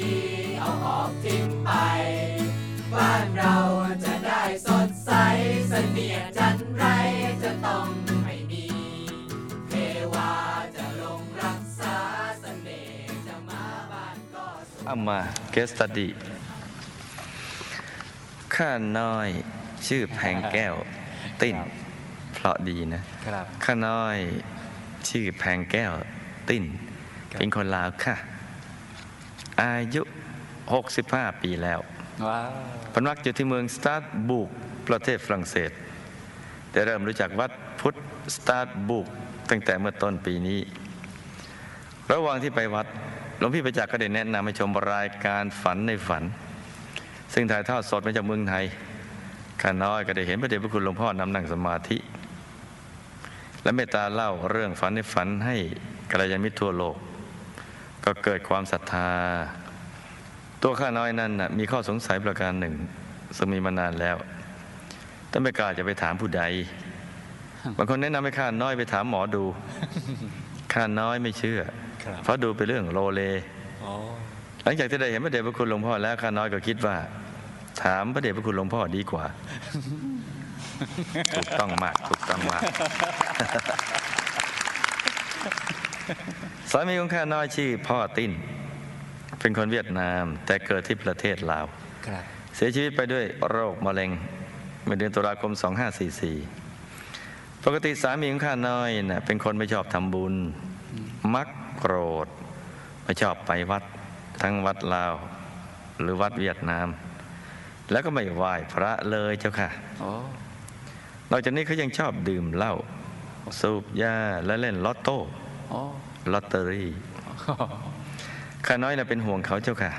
ดี เอาออกทิ้งไป บ้านเราจะได้สดใสเสนียดจันไรจะต้องไม่มี เทวาจะลงรักษาเสน่ห์จะมาบ้านก็สวยเอามาเกสตัดดีข้าน้อยชื่อแพงแก้ว ติ้นเพราะดีนะครับ ข้าน้อยชื่อแพงแก้ว ติ้น เป็นคนลาวค่ะ อายุ 65 ปีแล้วว้าวพำนักอยู่ที่เมืองสตาร์ทบุกประเทศฝรั่งเศส ได้เริ่มรู้จักวัดพุทธสตาร์ทบุกตั้งแต่เมื่อต้นปีนี้ ระหว่างที่ไปวัดหลวงพี่ประจักษ์ก็ได้แนะนำให้ชมรายการฝันในฝัน ซึ่งถ่ายทอดสดมาจากเมืองไทยข้าน้อยก็ได้เห็นพระเดชพระคุณหลวงพ่อนำนั่งสมาธิ และเมตตาเล่าเรื่องฝันในฝันให้กัลยาณมิตรทั่วโลก ก็เกิดความศรัทธา ตัวข้าน้อยนั้นนะมีข้อสงสัยประการหนึ่งซึ่งมีมานานแล้วแต่ไม่กล้าจะไปถามผู้ใดบางคนแนะนำให้ข้าน้อยไปถามหมอดูข้าน้อยไม่เชื่อ เพราะดูเป็นเรื่องโลเลหลังจากที่ได้เห็นพระเดชพระคุณหลวงพ่อแล้วข้าน้อยก็คิดว่า ถามพระเดชพระคุณหลวงพ่อดีกว่า ถูกต้องมาก ถูกต้องมาก สามีของข้าน้อยชื่อพ่อติ้น เป็นคนเวียดนามแต่เกิดที่ประเทศลาวครับเสียชีวิตไปด้วยโรคมะเร็งเมื่อเดือนตุลาคม 2544 ปกติสามีของข้าน้อยน่ะเป็นคนไม่ชอบทำบุญ มักโกรธ ไม่ชอบไปวัด ทั้งวัดลาว หรือวัดเวียดนาม แล้วก็ไม่ไหว้พระเลยเจ้าค่ะโอ้นอกจากนี้เขายังชอบดื่มเหล้าสูบยาและเล่นลอตโต้โอ้ ลอตเตอรี่ข้าน้อยน่ะเป็นห่วงเขาเจ้าค่ะ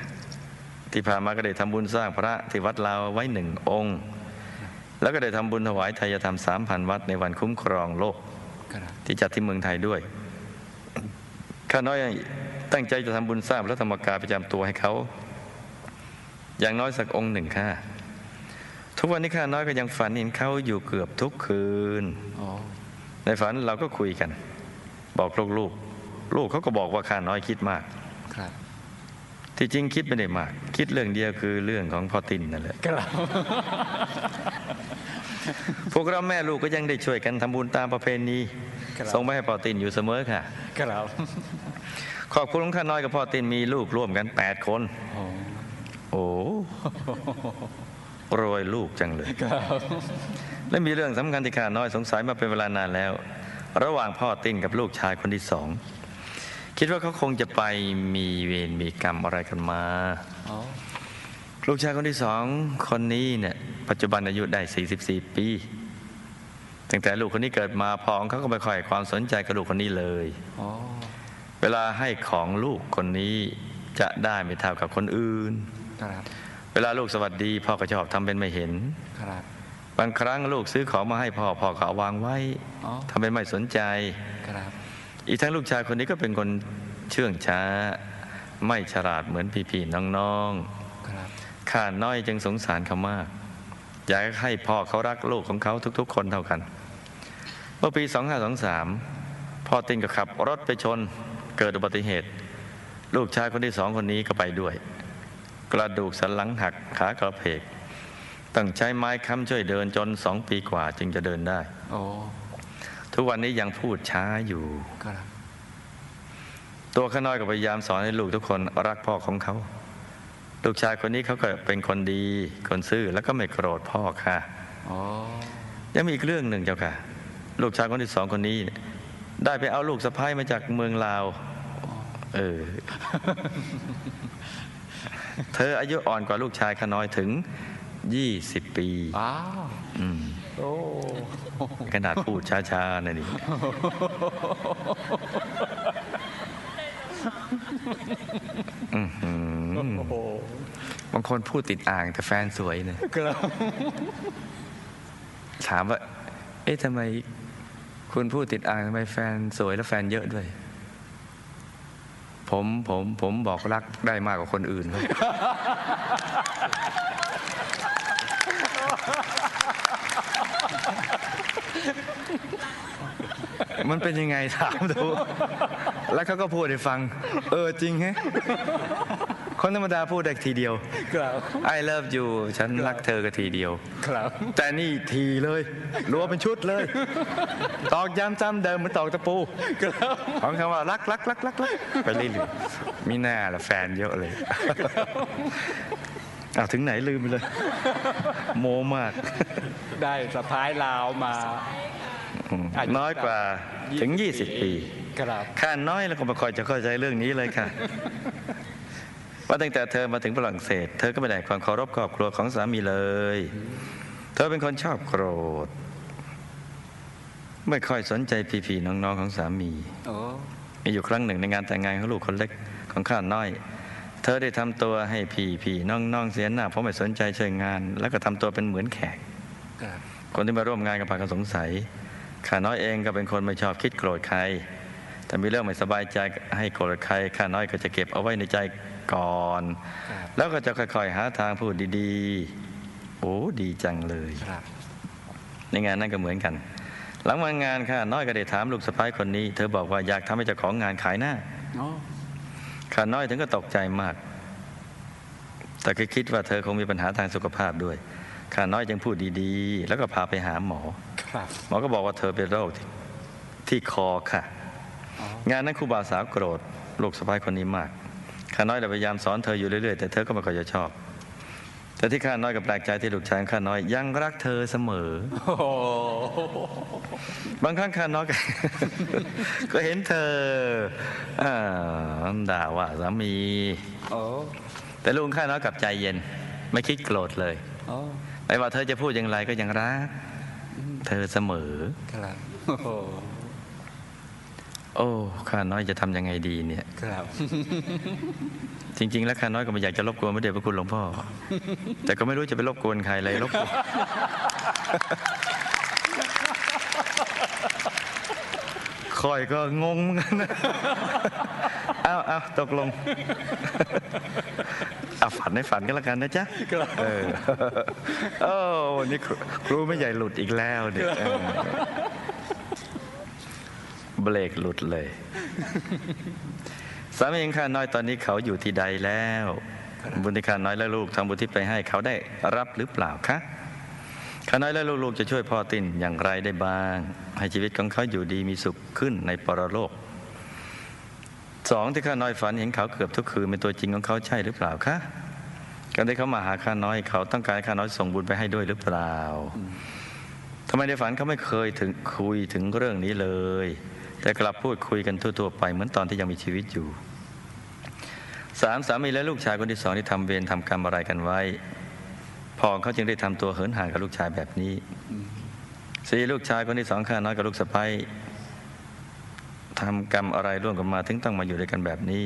ที่ผ่านมาก็ได้ทำบุญสร้างพระที่วัดลาวไว้หนึ่งองค์ แล้วก็ได้ทำบุญถวายทายธรรมสามพันวัดในวันคุ้มครองโลกครับที่จัดที่เมืองไทยด้วย ข้าน้อยตั้งใจจะทำบุญสร้างพระธรรมกายประจำตัวให้เขา อย่างน้อยสักองค์หนึ่งค่ะ ทุกวันนี้ข้าน้อยก็ยังฝันเห็นเขาอยู่เกือบทุกคืนโอ้ในฝันเราก็คุยกัน บอกลูกลูกๆ ลูกเขาก็บอกว่าข้าน้อยคิดมากครับที่จริงคิดไม่ได้มาก คิดเรื่องเดียวคือเรื่องของพ่อตินนั่นแหละครับพวกเราแม่ลูกก็ยังได้ช่วยกันทำบุญตามประเพณีครับส่งไปให้พ่อตินอยู่เสมอค่ะครับขอบคุณของข้าน้อยกับพ่อตินมีลูกร่วมกัน8คนโอ้โอ้โรยลูกจังเลยครับและมีเรื่องสำคัญที่ข้าน้อยสงสัยมาเป็นเวลานานแล้ว ระหว่างพ่อตินกับลูกชายคนที่สอง คิดว่าเขาคงจะไปมีเวรมีกรรมอะไรกันมาโอ้ลูกชายคนที่สองคนนี้เนี่ยปัจจุบันอายุได้ 44 ปีตั้งแต่ลูกคนนี้เกิดมาพ่อของเขาก็ไม่ค่อยให้ความสนใจกับลูกคนนี้เลยโอ้เวลาให้ของลูกคนนี้จะได้ไม่เท่ากับคนอื่นครับเวลาลูกสวัสดีพ่อก็ชอบทำเป็นไม่เห็นครับบางครั้งลูกซื้อของมาให้พ่อพ่อก็เอาวางไว้อ๋อทำเป็นไม่สนใจครับ อีกทั้งลูกชายคนนี้ก็เป็นคนเชื่องช้า ไม่ฉลาดเหมือนพี่ๆน้องๆครับข้าน้อยจึงสงสารเขามาก อยากให้พ่อเขารักลูกของเขาทุกๆ คนเท่ากัน เมื่อปี 2523 พ่อตินก็ขับรถไปชนเกิดอุบัติเหตุ ลูกชายคนที่สองคนนี้ก็ไปด้วย กระดูกสันหลังหักขากระเพกต้องใช้ไม้ค้ำช่วยเดินจนสองปีกว่าจึงจะเดินได้โอ้ ทุกวันนี้ยังพูดช้าอยู่ครับตัวข้าน้อยก็พยายามสอนให้ลูกทุกคนรักพ่อของเขา ลูกชายคนนี้เขาก็เป็นคนดีคนซื่อแล้วก็ไม่โกรธพ่อค่ะโอ้ยังมีอีกเรื่องหนึ่งเจ้าค่ะ ลูกชายคนที่สองคนนี้เนี่ยได้ไปเอาลูกสะพ้ายมาจากเมืองลาว เออ เธออายุอ่อนกว่าลูกชายข้าน้อยถึง20ปีว้าวอืม โอ้ขนาดพูดช้าๆนะนี่อื้อหือโอ้โหบางคนพูดติดอ่างแต่แฟนสวยเนี่ยครับถามว่า เอ๊ะทำไมคุณพูดติดอ่างทำไมแฟนสวยแล้วแฟนเยอะด้วย ผมผมผมบอกรักได้มากกว่าคนอื่นครับ มันเป็นยังไงถามดู แล้วเขาก็พูดให้ฟัง เออจริงฮะคนธรรมดาพูดได้ทีเดียว ครับ I love you ฉันรักเธอก็ทีเดียว ครับ แต่นี่ทีเลยรัวเป็นชุดเลย ตอกย้ำซ้ำเดิมเหมือนตอกตะปูของคำว่ารักรักรักรักรักไปเรื่อยๆมีหน้าละแฟนเยอะเลยอ้าวถึงไหนลืมไปเลย โมมาก ได้สะพายลาวมาอายุ น้อยกว่าถึง 20 ปีครับข้าน้อยแล้วก็ไม่ค่อยจะเข้าใจเรื่องนี้เลยค่ะ ว่าตั้งแต่เธอมาถึงฝรั่งเศส เธอก็ไม่ได้ความเคารพครอบครัวของสามีเลย เธอเป็นคนชอบโกรธ ไม่ค่อยสนใจพี่ๆน้องๆของสามีโอ้มีอยู่ครั้งหนึ่งในงานแต่งงานของลูกคนเล็กของข้าน้อย เธอได้ทำตัวให้พี่พี่ๆน้องๆเสียหน้าเพราะไม่สนใจช่วยงาน แล้วก็ทำตัวเป็นเหมือนแขกครับคนที่มาร่วมงานกับพากันสงสัย ข้าน้อยเองก็เป็นคนไม่ชอบคิดโกรธใคร แต่มีเรื่องไม่สบายใจให้โกรธใครข้าน้อยก็จะเก็บเอาไว้ในใจก่อนครับแล้วก็จะค่อยๆ หาทางพูดดีๆ โอ้ดีจังเลยครับในงานนั้นก็เหมือนกัน หลังวันงานข้าน้อยก็ได้ถามลูกสะพ้ายคนนี้ เธอบอกว่าอยากทำให้เจ้าของงานขายหน้าโอ้ข้าน้อยถึงก็ตกใจมาก แต่ก็คิดว่าเธอคงมีปัญหาทางสุขภาพด้วยข้าน้อยจึงพูดดีๆ แล้วก็พาไปหาหมอครับ หมอก็บอกว่าเธอเป็นโรคที่ที่คอค่ะ งานนั้นครูบาสาวโกรธลูกสะพ้ายคนนี้มากข้าน้อยได้พยายามสอนเธออยู่เรื่อยๆ แต่เธอก็ไม่ค่อยจะชอบ แต่ที่ข้าน้อยก็แปลกใจที่ลูกชายของข้าน้อยยังรักเธอเสมอโอ้โหบางครั้งข้าน้อยก็ก็เห็นเธออ่าด่าว่าสามีโอ้แต่ลุงข้าน้อยกลับใจเย็น ไม่คิดโกรธเลยโอ้ไม่ว่าเธอจะพูดอย่างไรก็ยังรัก เธอเสมอครับโอ้โหโอ้ข้าน้อยจะทำยังไงดีเนี่ยครับ จริง ๆ แล้วข้าน้อยก็ไม่อยากจะรบกวนพระเดชพระคุณหลวงพ่อ แต่ก็ไม่รู้จะไปรบกวนใครเลยรบกวน คอยก็งงเหมือนกันนะเอ้าเอ้าตกลงเอาฝันให้ฝันกันแล้วกันนะจ๊ะเออโอ้วันนี้ครูครูไม่ใหญ่หลุดอีกแล้วเนี่ยเออเบรกหลุดเลย สามีของข้าน้อยตอนนี้เขาอยู่ที่ใดแล้ว บุญที่ข้าน้อยและลูกทำบุญที่ไปให้เขาได้รับหรือเปล่าคะ ข้าน้อยและลูกๆจะช่วยพ่อตินอย่างไรได้บ้าง ให้ชีวิตของเขาอยู่ดีมีสุขขึ้นในปรโลกสองที่ข้าน้อยฝันเห็นเขาเกือบทุกคืนเป็นตัวจริงของเขาใช่หรือเปล่าคะการที่เขามาหาข้าน้อยเขาต้องการให้ข้าน้อยส่งบุญไปให้ด้วยหรือเปล่าทำไมในฝันเขาไม่เคยถึงคุยถึงเรื่องนี้เลย แต่กลับพูดคุยกันทั่วๆไปเหมือนตอนที่ยังมีชีวิตอยู่สามสามีและลูกชายคนที่สองที่ทำเวรทำกรรมอะไรกันไว้ พ่อเขาจึงได้ทำตัวเหินห่างกับลูกชายแบบนี้สี่ลูกชายคนที่สองข้าน้อยกับลูกสะใภ้ทำกรรมอะไรร่วมกันมาถึงต้องมาอยู่ด้วยกันแบบนี้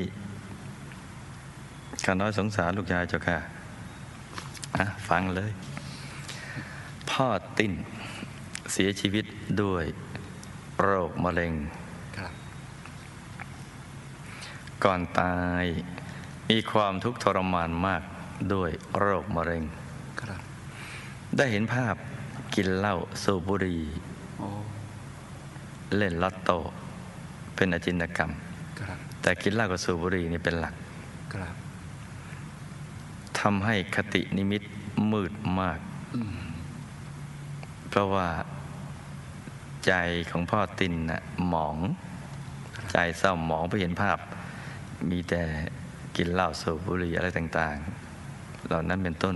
ข้าน้อยสงสารลูกชายเจ้าค่ะอะฟังเลย พ่อติ้นเสียชีวิตด้วยโรคมะเร็งครับก่อนตายมีความทุกข์ทรมานมากด้วยโรคมะเร็งครับ ได้เห็นภาพกินเหล้าสูบบุหรี่โอ้เล่นลอตโต้เป็นอจินกรรมครับแต่กินเหล้ากับสูบบุหรี่นี่เป็นหลักครับทำให้คตินิมิตมืดมากอืมเพราะว่าใจของพ่อตินน่ะหมอง ใจเศร้าหมองไปเห็นภาพ มีแต่กินเหล้าสูบบุหรี่อะไรต่าง ๆ เหล่านั้นเป็นต้น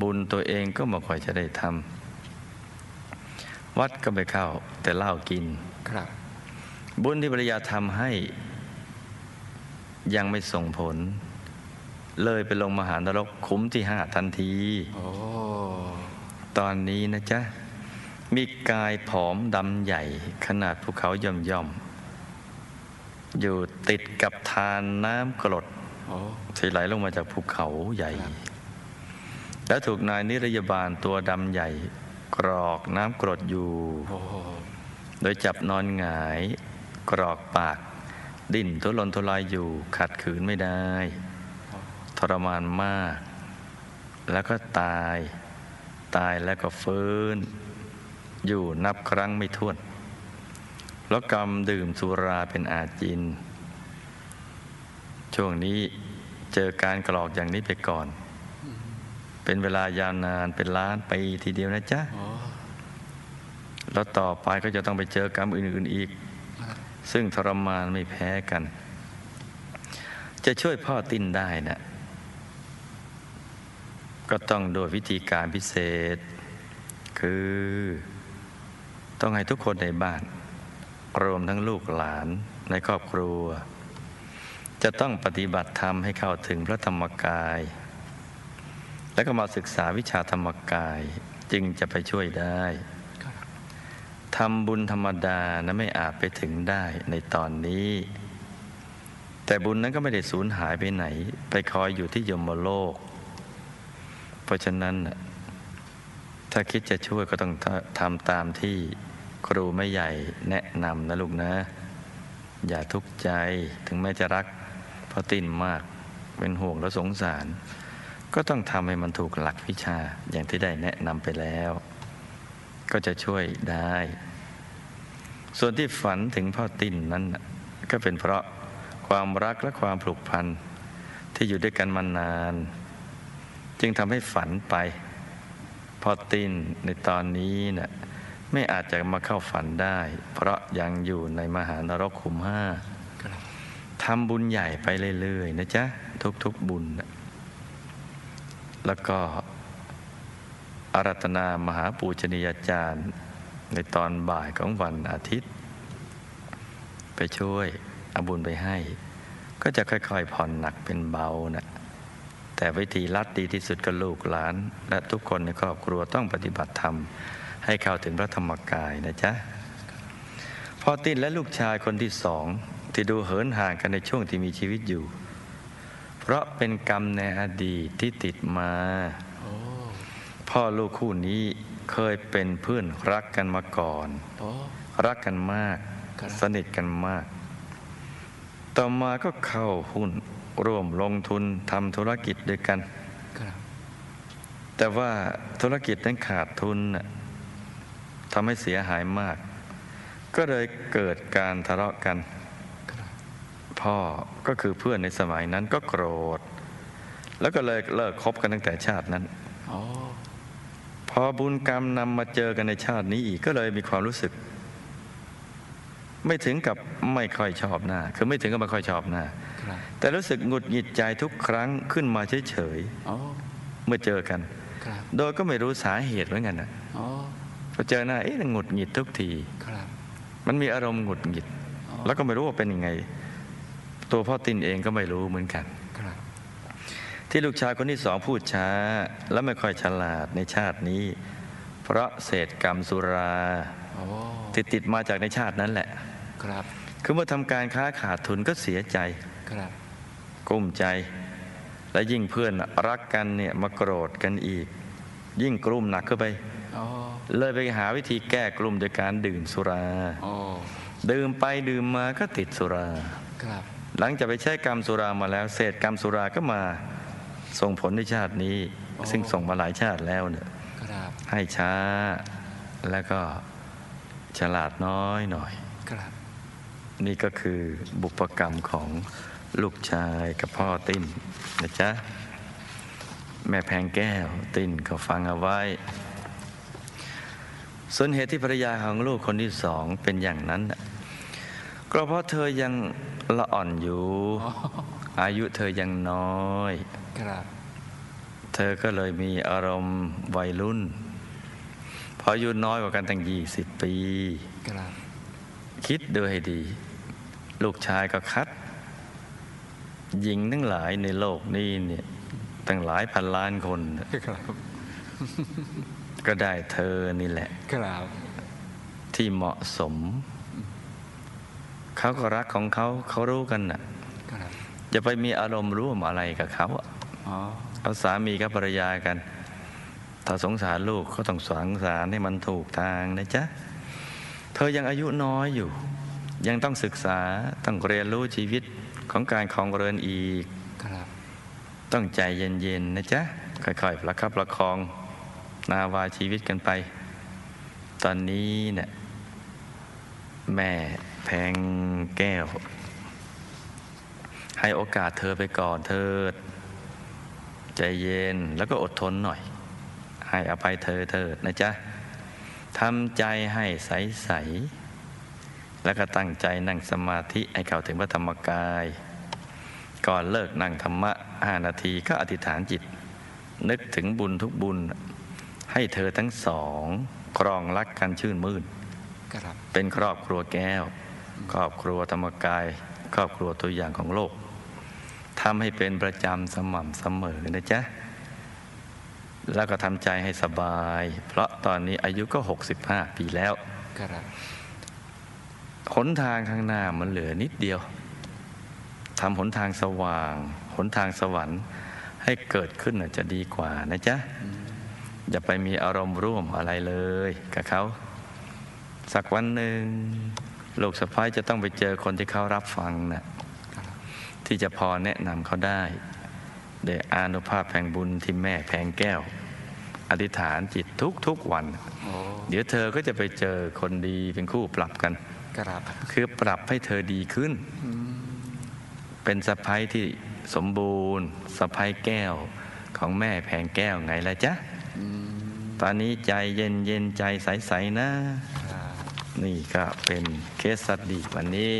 บุญตัวเองก็ไม่ค่อยจะได้ทำวัดก็ไม่เข้า แต่เหล้ากินครับ บุญที่ภรรยาทำให้ยังไม่ส่งผล เลยไปลงมหานรกคุ้มที่ห้าทันทีโอ้ตอนนี้นะจ๊ะ มีกายผอมดำใหญ่ ขนาดภูเขาย่อมย่อมๆอยู่ติดกับทานน้ำกรดโอ้ที่ไหลลงมาจากภูเขาใหญ่ครับ แล้วถูกนายนิรยาบาลตัวดำใหญ่ กรอกน้ำกรดอยู่ โดยจับนอนหงาย กรอกปาก ดิ้นทุรนทุรายอยู่ ขัดขืนไม่ได้ ทรมานมาก แล้วก็ตาย ตายแล้วก็ฟื้น อยู่นับครั้งไม่ถ้วนแล้วกรรมดื่มสุราเป็นอาจิน ช่วงนี้เจอการกรอกอย่างนี้ไปก่อน เป็นเวลายาวนานเป็นล้านปีทีเดียวนะจ๊ะอ๋อแล้วต่อไปก็จะต้องไปเจอกรรมอื่น ๆอีก ซึ่งทรมานไม่แพ้กัน จะช่วยพ่อติ้นได้นะก็ต้องโดยวิธีการพิเศษ คือ ต้องให้ทุกคนในบ้าน รวมทั้งลูกหลานในครอบครัว จะต้องปฏิบัติธรรมให้เข้าถึงพระธรรมกาย แล้วก็มาศึกษาวิชาธรรมกายจึงจะไปช่วยได้ทำบุญธรรมดานะไม่อาจไปถึงได้ในตอนนี้ แต่บุญนั้นก็ไม่ได้สูญหายไปไหน ไปคอยอยู่ที่ยมโลก เพราะฉะนั้นถ้าคิดจะช่วยก็ต้องทำตามที่ครูไม่ใหญ่แนะนำนะลูกนะ อย่าทุกข์ใจถึงแม้จะรักพระตินมากเป็นห่วงและสงสาร ก็ต้องทำให้มันถูกหลักวิชาอย่างที่ได้แนะนำไปแล้ว ก็จะช่วยได้ ส่วนที่ฝันถึงพ่อตินนั้นน่ะก็เป็นเพราะความรักและความผูกพันที่อยู่ด้วยกันมานาน จึงทำให้ฝันไปพ่อตินในตอนนี้น่ะไม่อาจจะมาเข้าฝันได้ เพราะยังอยู่ในมหานรกขุมห้าครับทำบุญใหญ่ไปเรื่อยๆนะจ๊ะทุกๆบุญน่ะ แล้วก็อารัตนามหาปูชนียาจารย์ ในตอนบ่ายของวันอาทิตย์ ไปช่วยอาบุญไปให้ ก็จะค่อย ๆ ผ่อนหนักเป็นเบานะแต่วิธีลัดดีที่สุดก็ลูกหลาน และทุกคนในครอบครัวต้องปฏิบัติธรรม ให้เข้าถึงพระธรรมกายนะจ๊ะพ่อติ้นและลูกชายคนที่สอง ที่ดูเหินห่างกันในช่วงที่มีชีวิตอยู่ เพราะเป็นกรรมในอดีตที่ติดมาโอ้พ่อลูกคู่นี้เคยเป็นเพื่อนรักกันมาก่อนโอ้รักกันมากครับสนิทกันมาก ต่อมาก็เข้าหุ้นร่วมลงทุนทำธุรกิจด้วยกันครับแต่ว่าธุรกิจนั้นขาดทุนน่ะทำให้เสียหายมาก ก็เลยเกิดการทะเลาะกันครับ พ่อก็คือเพื่อนในสมัยนั้นก็โกรธ แล้วก็เลยเลิกคบกันตั้งแต่ชาตินั้นโอ้พอบุญกรรมนำมาเจอกันในชาตินี้อีกก็เลยมีความรู้สึก ไม่ถึงกับไม่ค่อยชอบหน้า คือไม่ถึงกับไม่ค่อยชอบหน้าครับแต่รู้สึกหงุดหงิดใจทุกครั้งขึ้นมาเฉยโอ้ๆเมื่อเจอกันครับโดยก็ไม่รู้สาเหตุเหมือนกันนะโอ้พอเจอหน้าเอ๊ะหงุดหงิดทุกทีครับมันมีอารมณ์หงุดหงิดอ๋อแล้วก็ไม่รู้ว่าเป็นยังไง ตัวพ่อตินเองก็ไม่รู้เหมือนกันครับที่ลูกชายคนที่สองพูดช้า และไม่ค่อยฉลาดในชาตินี้ เพราะเศษกรรมสุราโอ้ติดติดๆมาจากในชาตินั้นแหละครับคือเมื่อทำการค้าขาดทุนก็เสียใจครับกุ้มใจ และยิ่งเพื่อนรักกันเนี่ยมาโกรธกันอีก ยิ่งกลุ่มหนักเข้าไปโอ้เลยไปหาวิธีแก้กลุ่มโดยการดื่มสุราโอ้ดื่มไปดื่มมาก็ติดสุราครับ หลังจากไปใช้กรรมสุรามาแล้ว เศษกรรมสุราก็มาส่งผลในชาตินี้ ซึ่งส่งมาหลายชาติแล้วเนี่ยครับให้ช้าแล้วก็ฉลาดน้อยหน่อยครับนี่ก็คือบุพกรรมของลูกชายกับพ่อติ้นนะจ๊ะ แม่แพงแก้วติ้นก็ฟังเอาไว้ ส่วนเหตุที่ภรรยาของลูกคนที่สองเป็นอย่างนั้นน่ะ ก็เพราะเธอยังละอ่อนอยู่อ๋ออายุเธอยังน้อยครับเธอก็เลยมีอารมณ์วัยรุ่นพออายุน้อยกว่ากันตั้งยี่สิบปีครับคิดดูให้ดี ลูกชายก็คัด หญิงทั้งหลายในโลกนี้เนี่ยตั้งหลายพันล้านคนน่ะครับก็ได้เธอนี่แหละ ครับ ที่เหมาะสม เขาก็รักของเขาเขารู้กันน่ะครับจะไปมีอารมณ์ร่วมอะไรกับเขาอะอ๋อเขาสามีกับภรรยากัน ถ้าสงสารลูกก็ต้องสงสารให้มันถูกทางนะจ๊ะ เธอยังอายุน้อยอยู่ ยังต้องศึกษาต้องเรียนรู้ชีวิตของการครองเรือนอีกครับต้องใจเย็นๆนะจ๊ะ ค่อยๆประคับประคอง นาวาชีวิตกันไป ตอนนี้เนี่ยแม่ แพงแก้วหให้โอกาสเธอไปก่อนเถิดใจเย็นแล้วก็อดทนหน่อย ให้อภัยเธอเถิดนะจ๊ะทำใจให้ใสๆแล้วก็ตั้งใจนั่งสมาธิให้เข้าถึงพระธรรมกาย ก่อนเลิกนั่งธรรมะห้านาทีก็อธิษฐานจิต นึกถึงบุญทุกบุญ ให้เธอทั้งสอง ครองรักกันชื่นมื่นครับเป็นครอบครัวแก้ว ครอบครัวธรรมกาย ครอบครัวตัวอย่างของโลกทำให้เป็นประจำสม่ำเสมอนะจ๊ะ แล้วก็ทำใจให้สบาย เพราะตอนนี้อายุก็ 65 ปีแล้วครับหนทางข้างหน้ามันเหลือนิดเดียวทำหนทางสว่าง หนทางสวรรค์ ให้เกิดขึ้นน่ะจะดีกว่านะจ๊ะ อย่าไปมีอารมณ์ร่วมอะไรเลยกับเขา สักวันหนึ่ง ลูกสะพ้ายจะต้องไปเจอคนที่เขารับฟังนะ่ะที่จะพอแนะนำเขาได้เดยอานุภาพแห่งบุญที่แม่แพงแก้ว อธิษฐานจิตทุกทุกๆวันโอ้เดี๋ยวเธอก็จะไปเจอคนดีเป็นคู่ปรับกันครับคือปรับให้เธอดีขึ้น เป็นสะพ้ายที่สมบูรณ์สะพ้ายแก้วของแม่แพงแก้วไงล่ะจ๊ะตอนนี้ใจเย็นเย็นๆใจใส ๆ นะครับ นี่ก็เป็นเคสสตดีวันนี้